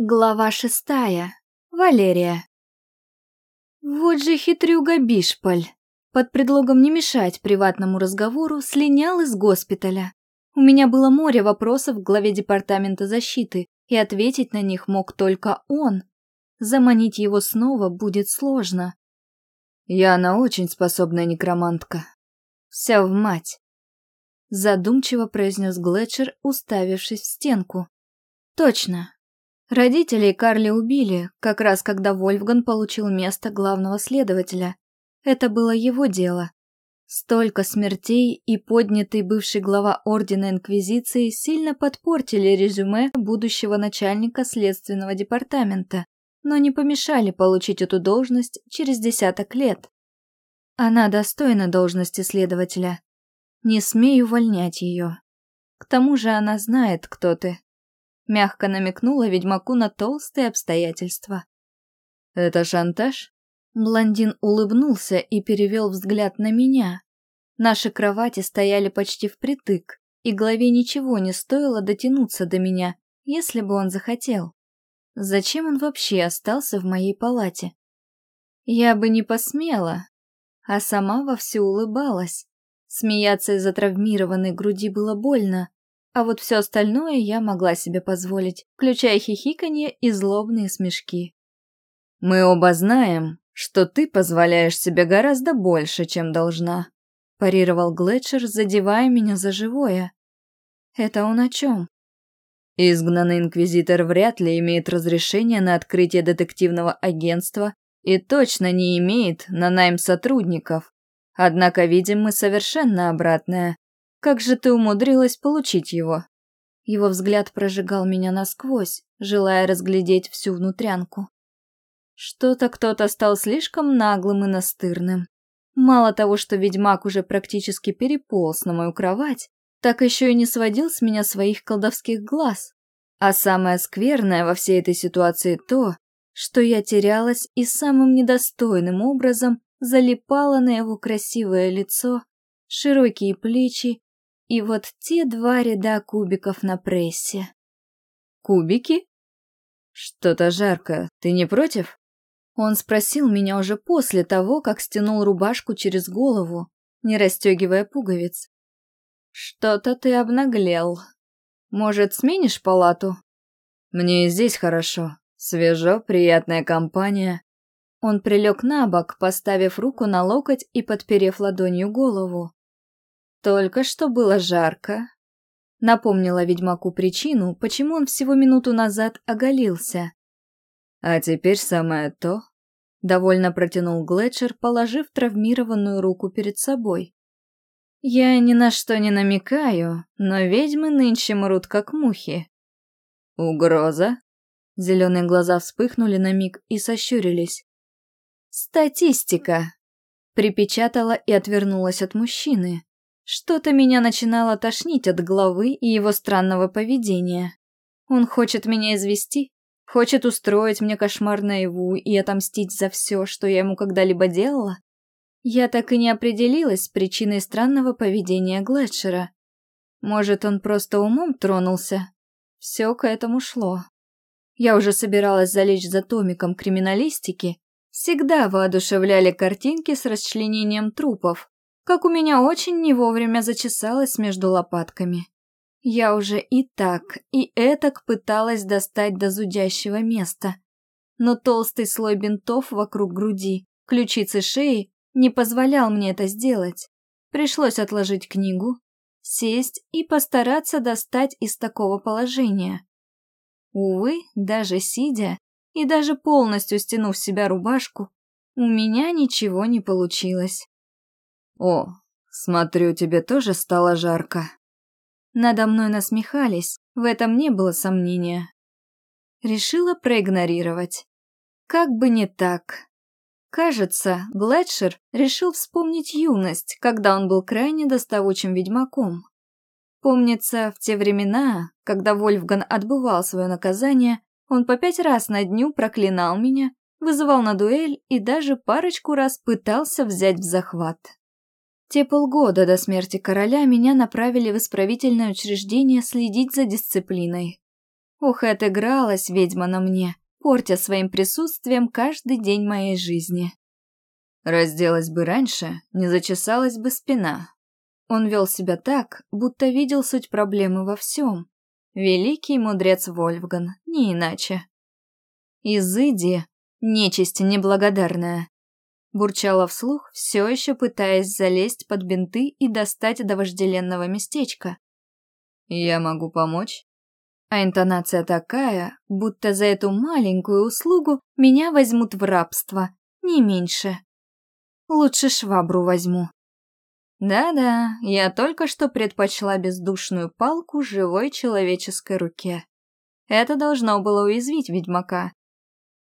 Глава шестая. Валерия. Вот же хитрюга Бишполь. Под предлогом не мешать приватному разговору слинял из госпиталя. У меня было море вопросов к главе департамента защиты, и ответить на них мог только он. Заманить его снова будет сложно. Яна очень способная некромантка. Вся в мать. Задумчиво произнес Глетчер, уставившись в стенку. Точно, Родителей Карли убили, как раз когда Вольфган получил место главного следователя. Это было его дело. Столько смертей и поднятый бывший глава Ордена Инквизиции сильно подпортили резюме будущего начальника следственного департамента, но не помешали получить эту должность через десяток лет. Она достойна должности следователя. Не смею увольнять ее. К тому же она знает, кто ты. Мягко намекнула ведьмаку на толстые обстоятельства. «Это шантаж?» Блондин улыбнулся и перевел взгляд на меня. Наши кровати стояли почти впритык, и главе ничего не стоило дотянуться до меня, если бы он захотел. Зачем он вообще остался в моей палате? Я бы не посмела, а сама вовсю улыбалась. Смеяться из-за травмированной груди было больно, а вот все остальное я могла себе позволить, включая хихиканье и злобные смешки. «Мы оба знаем, что ты позволяешь себе гораздо больше, чем должна», парировал Глетчер, задевая меня за живое. «Это он о чем?» Изгнанный инквизитор вряд ли имеет разрешение на открытие детективного агентства и точно не имеет на найм сотрудников. Однако видим мы совершенно обратное. Как же ты умудрилась получить его?» Его взгляд прожигал меня насквозь, желая разглядеть всю внутрянку. Что-то кто-то стал слишком наглым и настырным. Мало того, что ведьмак уже практически переполз на мою кровать, так еще и не сводил с меня своих колдовских глаз. А самое скверное во всей этой ситуации то, что я терялась и самым недостойным образом залипала на его красивое лицо, широкие плечи и вот те два ряда кубиков на прессе. Кубики? Что-то жарко, ты не против? Он спросил меня уже после того, как стянул рубашку через голову, не расстегивая пуговиц. Что-то ты обнаглел. Может, сменишь палату? Мне и здесь хорошо. Свежо, приятная компания. Он прилег на бок, поставив руку на локоть и подперев ладонью голову. Только что было жарко. Напомнила ведьмаку причину, почему он всего минуту назад оголился. А теперь самое то. Довольно протянул Глетчер, положив травмированную руку перед собой. Я ни на что не намекаю, но ведьмы нынче мрут как мухи. Угроза? Зеленые глаза вспыхнули на миг и сощурились. Статистика. Припечатала и отвернулась от мужчины. Что-то меня начинало тошнить от главы и его странного поведения. Он хочет меня извести, хочет устроить мне кошмар наяву и отомстить за все, что я ему когда-либо делала. Я так и не определилась с причиной странного поведения Глетчера. Может, он просто умом тронулся? Все к этому шло. Я уже собиралась залечь за томиком криминалистики. Всегда воодушевляли картинки с расчленением трупов, как у меня очень не вовремя зачесалось между лопатками. Я уже и так, и этак пыталась достать до зудящего места. Но толстый слой бинтов вокруг груди, ключицы шеи не позволял мне это сделать. Пришлось отложить книгу, сесть и постараться достать из такого положения. Увы, даже сидя и даже полностью стянув себя рубашку, у меня ничего не получилось. «О, смотрю, тебе тоже стало жарко». Надо мной насмехались, в этом не было сомнения. Решила проигнорировать. Как бы не так. Кажется, Глетшер решил вспомнить юность, когда он был крайне доставучим ведьмаком. Помнится, в те времена, когда Вольфган отбывал свое наказание, он по пять раз на дню проклинал меня, вызывал на дуэль и даже парочку раз пытался взять в захват. Те полгода до смерти короля меня направили в исправительное учреждение следить за дисциплиной. Ух, отыгралась ведьма на мне, портя своим присутствием каждый день моей жизни. Разделась бы раньше, не зачесалась бы спина. Он вел себя так, будто видел суть проблемы во всем. Великий мудрец Вольфган, не иначе. «Изыди, нечисть неблагодарная», бурчала вслух, все еще пытаясь залезть под бинты и достать до вожделенного местечка. «Я могу помочь?» А интонация такая, будто за эту маленькую услугу меня возьмут в рабство, не меньше. Лучше швабру возьму. Да-да, я только что предпочла бездушную палку живой человеческой руке. Это должно было уязвить ведьмака.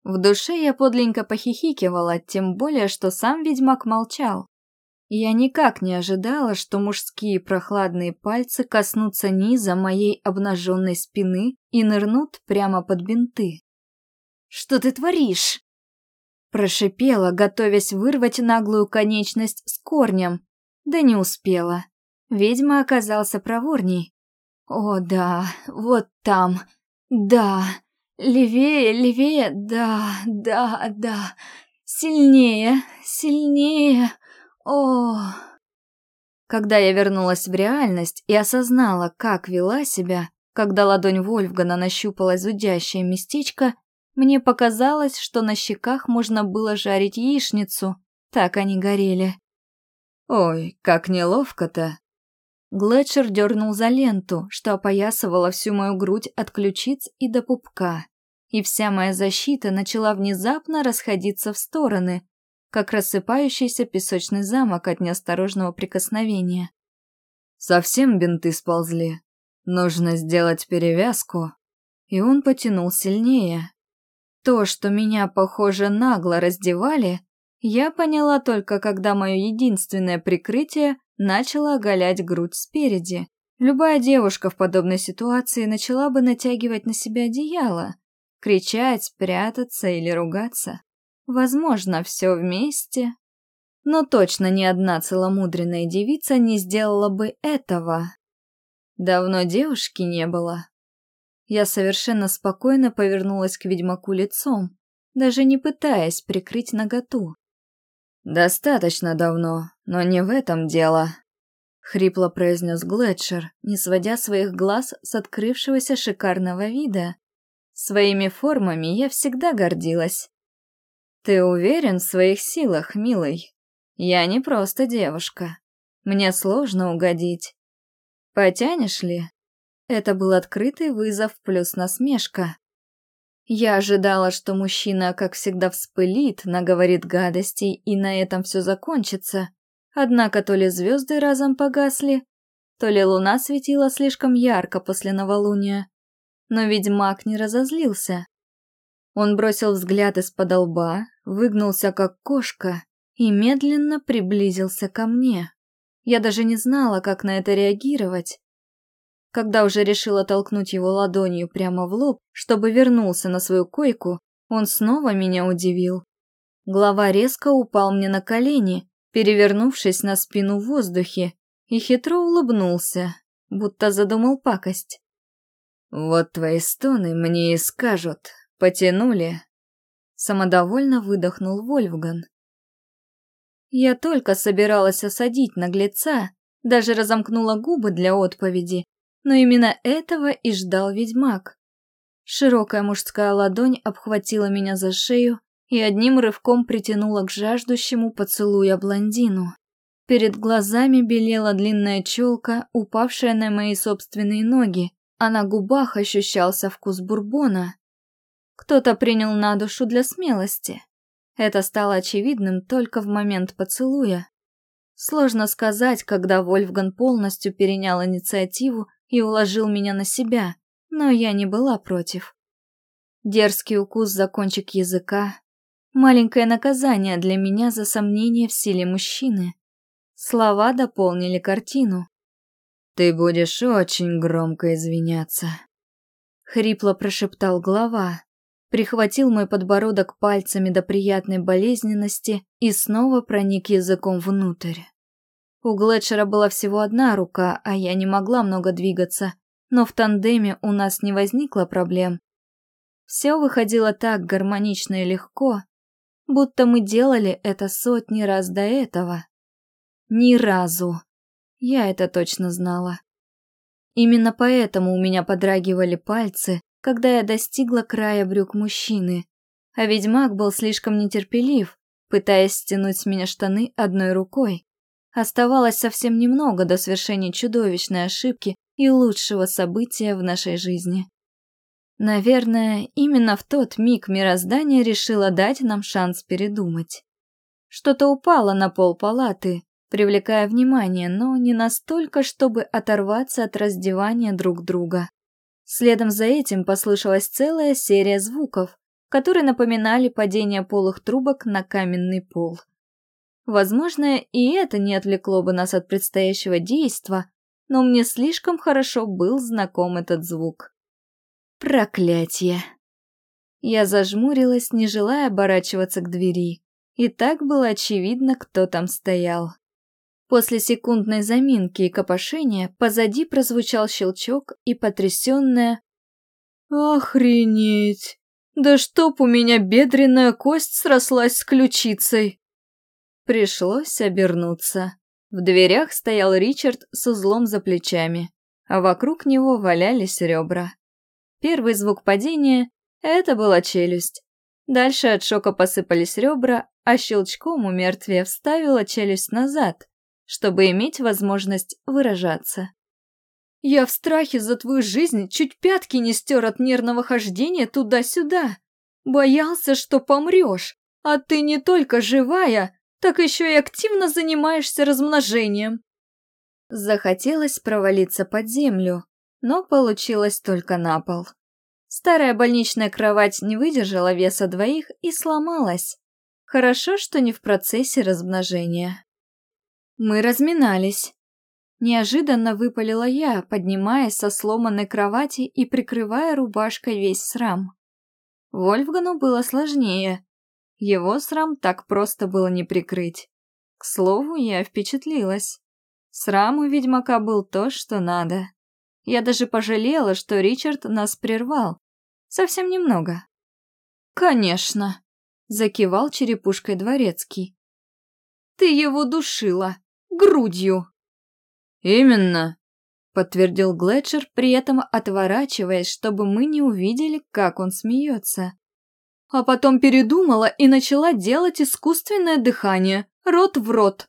В душе я подлинно похихикивала, тем более, что сам ведьмак молчал. Я никак не ожидала, что мужские прохладные пальцы коснутся низа моей обнаженной спины и нырнут прямо под бинты. «Что ты творишь?» Прошипела, готовясь вырвать наглую конечность с корнем. Да не успела. Ведьма оказался проворней. О, да, вот там. Да. Левее, левее, да, да, да. Сильнее, сильнее. О. Когда я вернулась в реальность и осознала, как вела себя, когда ладонь Вольфгана нащупала зудящее местечко, мне показалось, что на щеках можно было жарить яичницу, так они горели. «Ой, как неловко-то!» Глетчер дернул за ленту, что опоясывала всю мою грудь от ключиц и до пупка, и вся моя защита начала внезапно расходиться в стороны, как рассыпающийся песочный замок от неосторожного прикосновения. Совсем бинты сползли. Нужно сделать перевязку. И он потянул сильнее, то, что меня, похоже, нагло раздевали, я поняла только, когда мое единственное прикрытие начало оголять грудь спереди. Любая девушка в подобной ситуации начала бы натягивать на себя одеяло, кричать, прятаться или ругаться. Возможно, все вместе. Но точно ни одна целомудренная девица не сделала бы этого. Давно девушки не было. Я совершенно спокойно повернулась к ведьмаку лицом, даже не пытаясь прикрыть наготу. «Достаточно давно, но не в этом дело», — хрипло произнес Глетчер, не сводя своих глаз с открывшегося шикарного вида. Своими формами я всегда гордилась. «Ты уверен в своих силах, милый? Я не просто девушка. Мне сложно угодить. Потянешь ли?» Это был открытый вызов плюс насмешка. Я ожидала, что мужчина, как всегда, вспылит, наговорит гадостей, и на этом все закончится. Однако то ли звезды разом погасли, то ли луна светила слишком ярко после новолуния. Но ведьмак не разозлился. Он бросил взгляд из-под лба, выгнулся как кошка и медленно приблизился ко мне. Я даже не знала, как на это реагировать. Когда уже решила толкнуть его ладонью прямо в лоб, чтобы вернулся на свою койку, он снова меня удивил. Глава резко упал мне на колени, перевернувшись на спину в воздухе, и хитро улыбнулся, будто задумал пакость. «Вот твои стоны мне и скажут. Потянули?» Самодовольно выдохнул Вольфган. Я только собиралась осадить наглеца, даже разомкнула губы для отповеди, но именно этого и ждал ведьмак. Широкая мужская ладонь обхватила меня за шею и одним рывком притянула к жаждущему поцелуя блондину. Перед глазами белела длинная челка, упавшая на мои собственные ноги, а на губах ощущался вкус бурбона. Кто-то принял на душу для смелости. Это стало очевидным только в момент поцелуя. Сложно сказать, когда Вольфган полностью перенял инициативу и уложил меня на себя, но я не была против. Дерзкий укус за кончик языка, маленькое наказание для меня за сомнение в силе мужчины. Слова дополнили картину. «Ты будешь очень громко извиняться», — хрипло прошептал глава, прихватил мой подбородок пальцами до приятной болезненности и снова проник языком внутрь. У Глетчера была всего одна рука, а я не могла много двигаться, но в тандеме у нас не возникло проблем. Все выходило так гармонично и легко, будто мы делали это сотни раз до этого. Ни разу. Я это точно знала. Именно поэтому у меня подрагивали пальцы, когда я достигла края брюк мужчины, а ведьмак был слишком нетерпелив, пытаясь стянуть с меня штаны одной рукой. Оставалось совсем немного до свершения чудовищной ошибки и лучшего события в нашей жизни. Наверное, именно в тот миг мироздание решило дать нам шанс передумать. Что-то упало на пол палаты, привлекая внимание, но не настолько, чтобы оторваться от раздевания друг друга. Следом за этим послышалась целая серия звуков, которые напоминали падение полых трубок на каменный пол. Возможно, и это не отвлекло бы нас от предстоящего действа, но мне слишком хорошо был знаком этот звук. Проклятие. Я зажмурилась, не желая оборачиваться к двери. И так было очевидно, кто там стоял. После секундной заминки и копошения позади прозвучал щелчок и потрясённая «Охренеть! Да чтоб у меня бедренная кость срослась с ключицей!» Пришлось обернуться. В дверях стоял Ричард с узлом за плечами, а вокруг него валялись ребра. Первый звук падения — это была челюсть. Дальше от шока посыпались ребра, а щелчком у мертвия вставила челюсть назад, чтобы иметь возможность выражаться. «Я в страхе за твою жизнь чуть пятки не стер от нервного хождения туда-сюда. Боялся, что помрешь, а ты не только живая, так еще и активно занимаешься размножением». Захотелось провалиться под землю, но получилось только на пол. Старая больничная кровать не выдержала веса двоих и сломалась. Хорошо, что не в процессе размножения. Мы разминались. Неожиданно выпалила я, поднимаясь со сломанной кровати и прикрывая рубашкой весь срам. Вольфгану было сложнее. Его срам так просто было не прикрыть. К слову, я впечатлилась. Срам у ведьмака был то, что надо. Я даже пожалела, что Ричард нас прервал. Совсем немного. «Конечно», — закивал черепушкой дворецкий. «Ты его душила грудью». «Именно», — подтвердил Глетчер, при этом отворачиваясь, чтобы мы не увидели, как он смеется. А потом передумала и начала делать искусственное дыхание, рот в рот.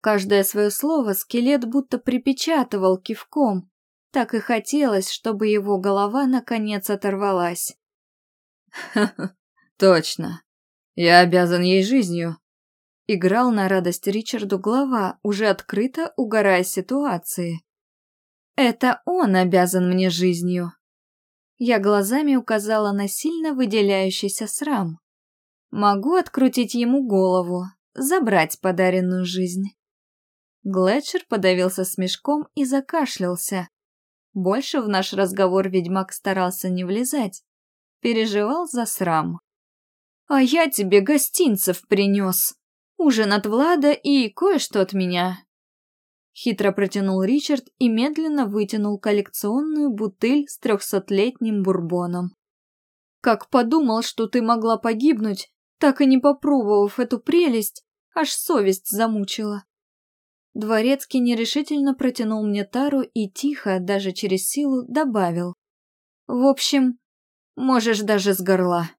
Каждое свое слово скелет будто припечатывал кивком. Так и хотелось, чтобы его голова наконец оторвалась. «Ха-ха, точно. Я обязан ей жизнью», Играл на радость Ричарду глава, уже открыто угорая ситуации. «Это он обязан мне жизнью!» Я глазами указала на сильно выделяющийся срам. «Могу открутить ему голову, забрать подаренную жизнь». Глетчер подавился смешком и закашлялся. Больше в наш разговор ведьмак старался не влезать. Переживал за срам. «А я тебе гостинцев принес!» Ужин от Влада и кое-что от меня. Хитро протянул Ричард и медленно вытянул коллекционную бутыль с трехсотлетним бурбоном. Как подумал, что ты могла погибнуть, так и не попробовав эту прелесть, аж совесть замучила. Дворецкий нерешительно протянул мне тару и тихо, даже через силу, добавил. В общем, можешь даже с горла.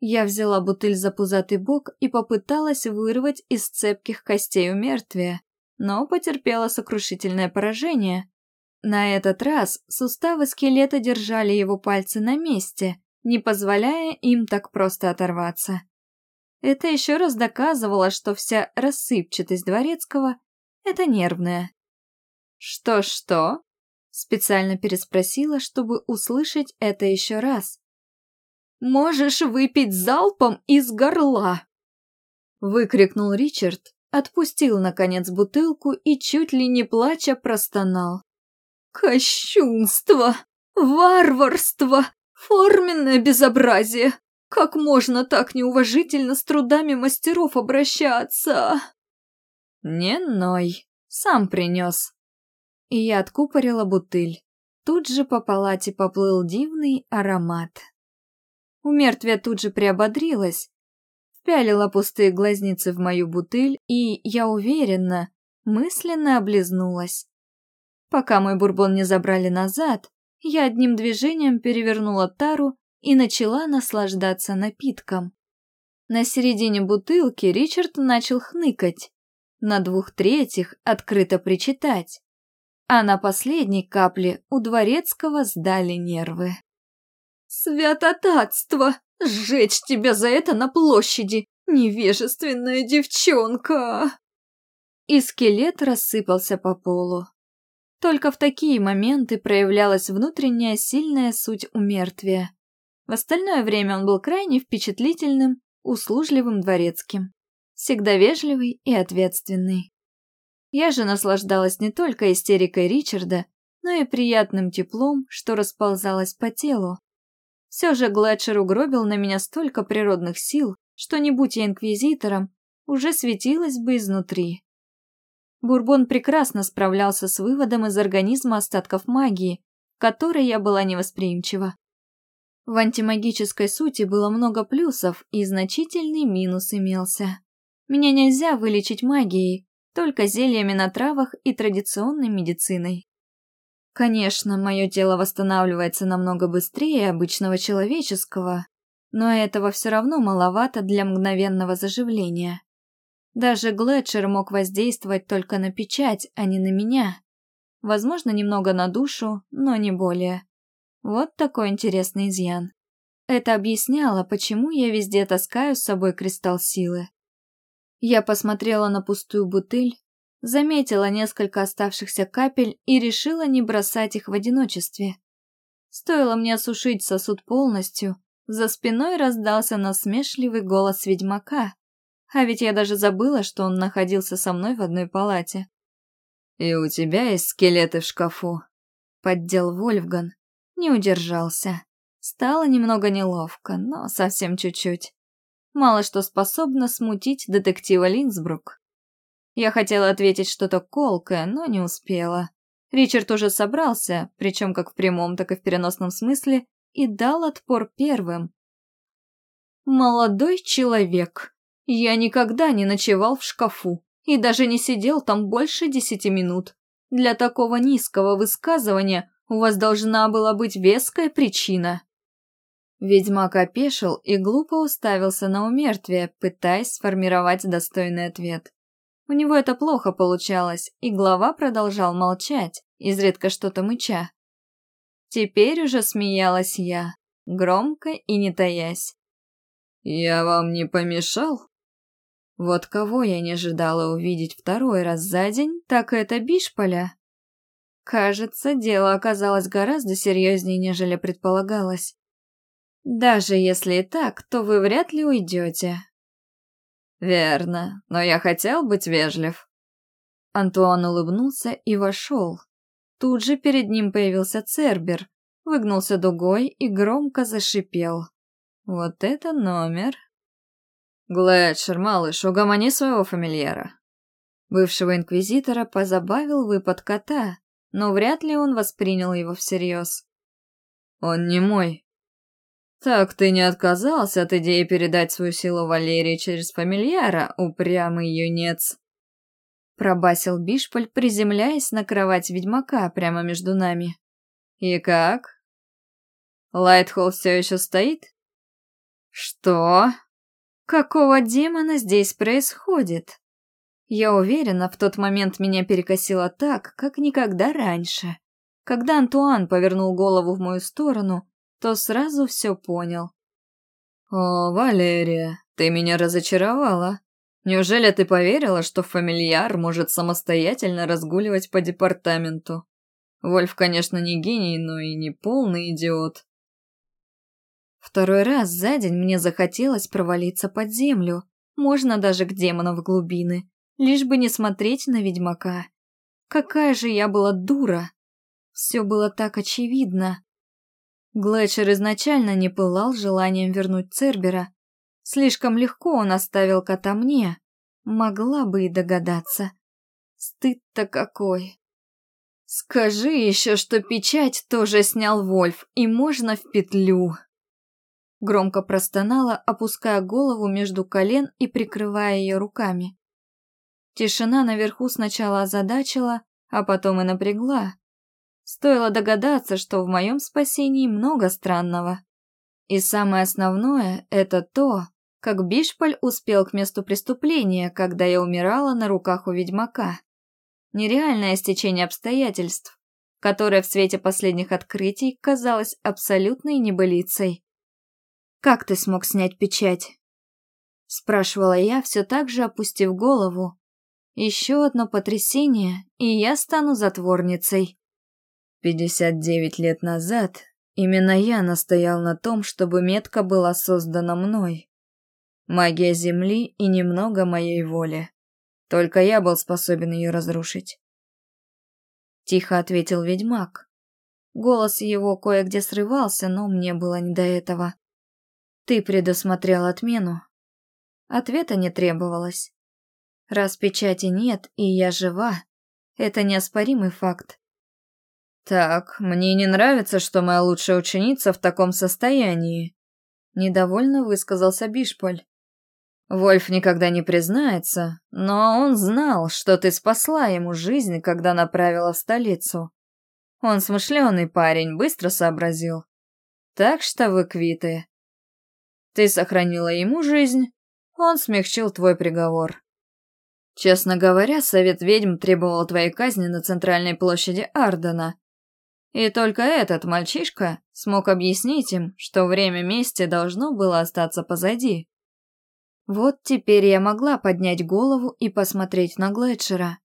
Я взяла бутыль за пузатый бок и попыталась вырвать из цепких костей у мертвия, но потерпела сокрушительное поражение. На этот раз суставы скелета держали его пальцы на месте, не позволяя им так просто оторваться. Это еще раз доказывало, что вся рассыпчатость дворецкого — это нервная. «Что-что?» — специально переспросила, чтобы услышать это еще раз. Можешь выпить залпом из горла!» Выкрикнул Ричард, отпустил, наконец, бутылку и чуть ли не плача простонал. «Кощунство! Варварство! Форменное безобразие! Как можно так неуважительно с трудами мастеров обращаться?» «Не ной, сам принес». И я откупорила бутыль. тут же по палате поплыл дивный аромат. У мертвия тут же приободрилась, впялила пустые глазницы в мою бутыль и, я уверена, мысленно облизнулась. Пока мой бурбон не забрали назад, я одним движением перевернула тару и начала наслаждаться напитком. На середине бутылки Ричард начал хныкать, на двух третьих открыто причитать, а на последней капле у Дворецкого сдали нервы. «Святотатство! Сжечь тебя за это на площади! Невежественная девчонка!» И скелет рассыпался по полу. Только в такие моменты проявлялась внутренняя сильная суть умертвия. В остальное время он был крайне впечатлительным, услужливым дворецким. Всегда вежливый и ответственный. Я же наслаждалась не только истерикой Ричарда, но и приятным теплом, что расползалось по телу. Все же Глетчер угробил на меня столько природных сил, что не будь я инквизитором, уже светилась бы изнутри. Бурбон прекрасно справлялся с выводом из организма остатков магии, которой я была невосприимчива. В антимагической сути было много плюсов, и значительный минус имелся. Меня нельзя вылечить магией, только зельями на травах и традиционной медициной. Конечно, мое тело восстанавливается намного быстрее обычного человеческого, но этого все равно маловато для мгновенного заживления. Даже Глетчер мог воздействовать только на печать, а не на меня. Возможно, немного на душу, но не более. Вот такой интересный изъян. Это объясняло, почему я везде таскаю с собой кристалл силы. Я посмотрела на пустую бутыль, заметила несколько оставшихся капель и решила не бросать их в одиночестве. Стоило мне осушить сосуд полностью, за спиной раздался насмешливый голос ведьмака, а ведь я даже забыла, что он находился со мной в одной палате. «И у тебя есть скелеты в шкафу?» — поддел Вольфган. Не удержался. Стало немного неловко, но совсем чуть-чуть. Мало что способно смутить детектива Линсбрук. Я хотела ответить что-то колкое, но не успела. Ричард уже собрался, причем как в прямом, так и в переносном смысле, и дал отпор первым. «Молодой человек, я никогда не ночевал в шкафу и даже не сидел там больше десяти минут. Для такого низкого высказывания у вас должна была быть веская причина». Ведьмак опешил и глупо уставился на умертвие, пытаясь сформировать достойный ответ. У него это плохо получалось, и глава продолжал молчать, изредка что-то мыча. Теперь уже смеялась я, громко и не таясь. «Я вам не помешал?» Вот кого я не ожидала увидеть второй раз за день, так это Бишполя. Кажется, дело оказалось гораздо серьезнее, нежели предполагалось. Даже если и так, то вы вряд ли уйдете. Верно, но я хотел быть вежлив. Антуан улыбнулся и вошел. Тут же перед ним появился Цербер, выгнулся дугой и громко зашипел. Вот это номер. «Глэдшер, малыш, угомони своего фамильяра». Бывшего инквизитора позабавил выпад кота, но вряд ли он воспринял его всерьез. «Он не мой». «Так ты не отказался от идеи передать свою силу Валерии через фамильяра, упрямый юнец?» Пробасил Бишполь, приземляясь на кровать ведьмака прямо между нами. «И как?» «Лайтхолл все еще стоит?» «Что?» Какого демона здесь происходит? Я уверена, в тот момент меня перекосило так, как никогда раньше. Когда Антуан повернул голову в мою сторону, то сразу все понял. «О, Валерия, ты меня разочаровала. Неужели ты поверила, что фамильяр может самостоятельно разгуливать по департаменту? Вольф, конечно, не гений, но и не полный идиот. Второй раз за день мне захотелось провалиться под землю, можно даже к демонам в глубины, лишь бы не смотреть на ведьмака. Какая же я была дура! Все было так очевидно. Глетчер изначально не пылал желанием вернуть Цербера. Слишком легко он оставил кота мне. Могла бы и догадаться. Стыд-то какой. Скажи еще, что печать тоже снял Вольф, и можно в петлю. Громко простонала, опуская голову между колен и прикрывая ее руками. Тишина наверху сначала озадачила, а потом и напрягла. Стоило догадаться, что в моем спасении много странного. И самое основное – это то, как Бишполь успел к месту преступления, когда я умирала на руках у ведьмака. Нереальное стечение обстоятельств, которое в свете последних открытий казалось абсолютной небылицей. «Как ты смог снять печать?» Спрашивала я, все так же опустив голову. Еще одно потрясение, и я стану затворницей. Пятьдесят девять лет назад именно я настоял на том, чтобы метка была создана мной. Магия Земли и немного моей воли. Только я был способен ее разрушить. Тихо ответил ведьмак. Голос его кое-где срывался, но мне было не до этого. Ты предусмотрел отмену. Ответа не требовалось. Раз печати нет, и я жива, это неоспоримый факт. Так, мне не нравится, что моя лучшая ученица в таком состоянии. Недовольно высказался Бишполь. Вольф никогда не признается, но он знал, что ты спасла ему жизнь, когда направила в столицу. Он смышленый парень, быстро сообразил. Так что вы квиты. Ты сохранила ему жизнь, он смягчил твой приговор. Честно говоря, совет ведьм требовал твоей казни на центральной площади Ардена. И только этот мальчишка смог объяснить им, что время мести должно было остаться позади. Вот теперь я могла поднять голову и посмотреть на Глетчера.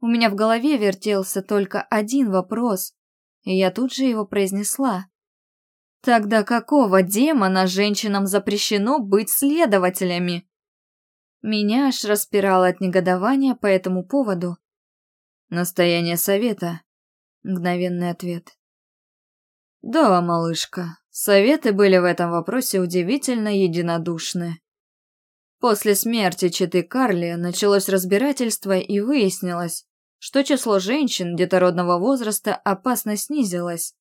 У меня в голове вертелся только один вопрос, и я тут же его произнесла. Тогда какого демона женщинам запрещено быть следователями? Меня аж распирало от негодования по этому поводу. Настояние совета. Мгновенный ответ. Да, малышка, советы были в этом вопросе удивительно единодушны. После смерти Читы Карли началось разбирательство и выяснилось, что число женщин детородного возраста опасно снизилось.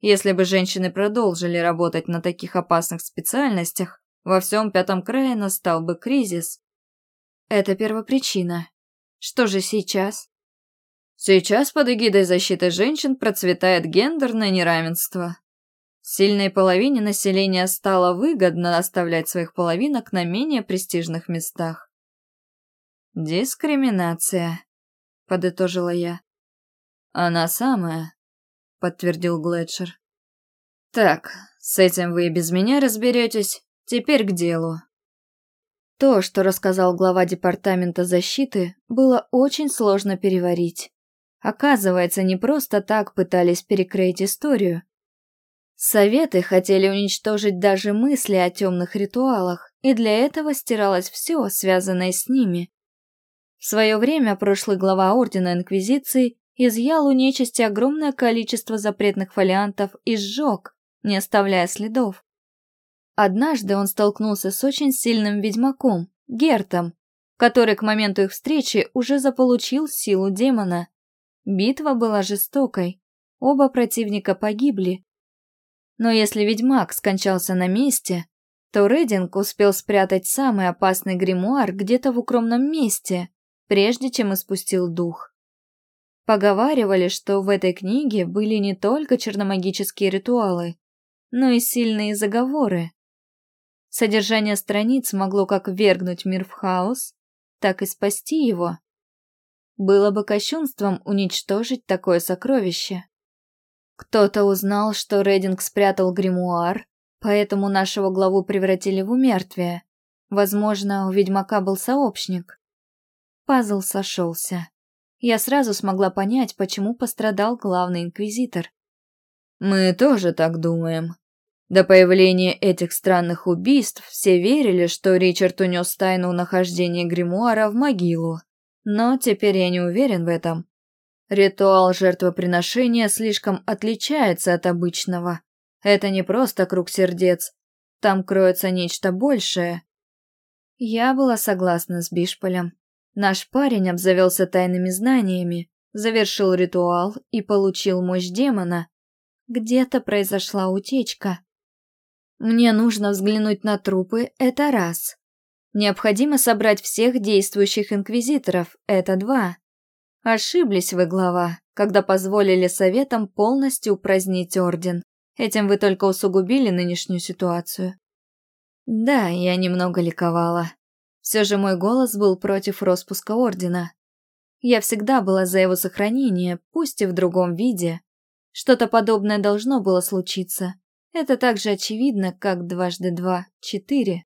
Если бы женщины продолжили работать на таких опасных специальностях, во всем пятом крае настал бы кризис. Это первопричина. Что же сейчас? Сейчас под эгидой защиты женщин процветает гендерное неравенство. Сильной половине населения стало выгодно оставлять своих половинок на менее престижных местах. «Дискриминация», — подытожила я. «Она самая», — подтвердил Глетчер. «Так, с этим вы и без меня разберетесь. Теперь к делу». То, что рассказал глава департамента защиты, было очень сложно переварить. Оказывается, не просто так пытались перекрыть историю. Советы хотели уничтожить даже мысли о темных ритуалах, и для этого стиралось все, связанное с ними. В свое время прошлый глава Ордена Инквизиции изъял у нечисти огромное количество запретных фолиантов и сжег, не оставляя следов. Однажды он столкнулся с очень сильным ведьмаком, Гертом, который к моменту их встречи уже заполучил силу демона. Битва была жестокой, оба противника погибли, но если ведьмак скончался на месте, то Рединг успел спрятать самый опасный гримуар где-то в укромном месте, прежде чем испустил дух. Поговаривали, что в этой книге были не только черномагические ритуалы, но и сильные заговоры. Содержание страниц могло как ввергнуть мир в хаос, так и спасти его. Было бы кощунством уничтожить такое сокровище. Кто-то узнал, что Рейдинг спрятал гримуар, поэтому нашего главу превратили в умертвие. Возможно, у ведьмака был сообщник. Пазл сошелся. Я сразу смогла понять, почему пострадал главный инквизитор. «Мы тоже так думаем», до появления этих странных убийств все верили, что Ричард унес тайну нахождения гримуара в могилу. Но теперь я не уверен в этом. Ритуал жертвоприношения слишком отличается от обычного. Это не просто круг сердец. Там кроется нечто большее. Я была согласна с Бишполем. Наш парень обзавелся тайными знаниями, завершил ритуал и получил мощь демона. Где-то произошла утечка. Мне нужно взглянуть на трупы, это раз. Необходимо собрать всех действующих инквизиторов, это два. Ошиблись вы, глава, когда позволили советам полностью упразднить орден. Этим вы только усугубили нынешнюю ситуацию. Да, я немного ликовала. Все же мой голос был против распуска ордена. Я всегда была за его сохранение, пусть и в другом виде. Что-то подобное должно было случиться. Это так же очевидно, как дважды два — четыре.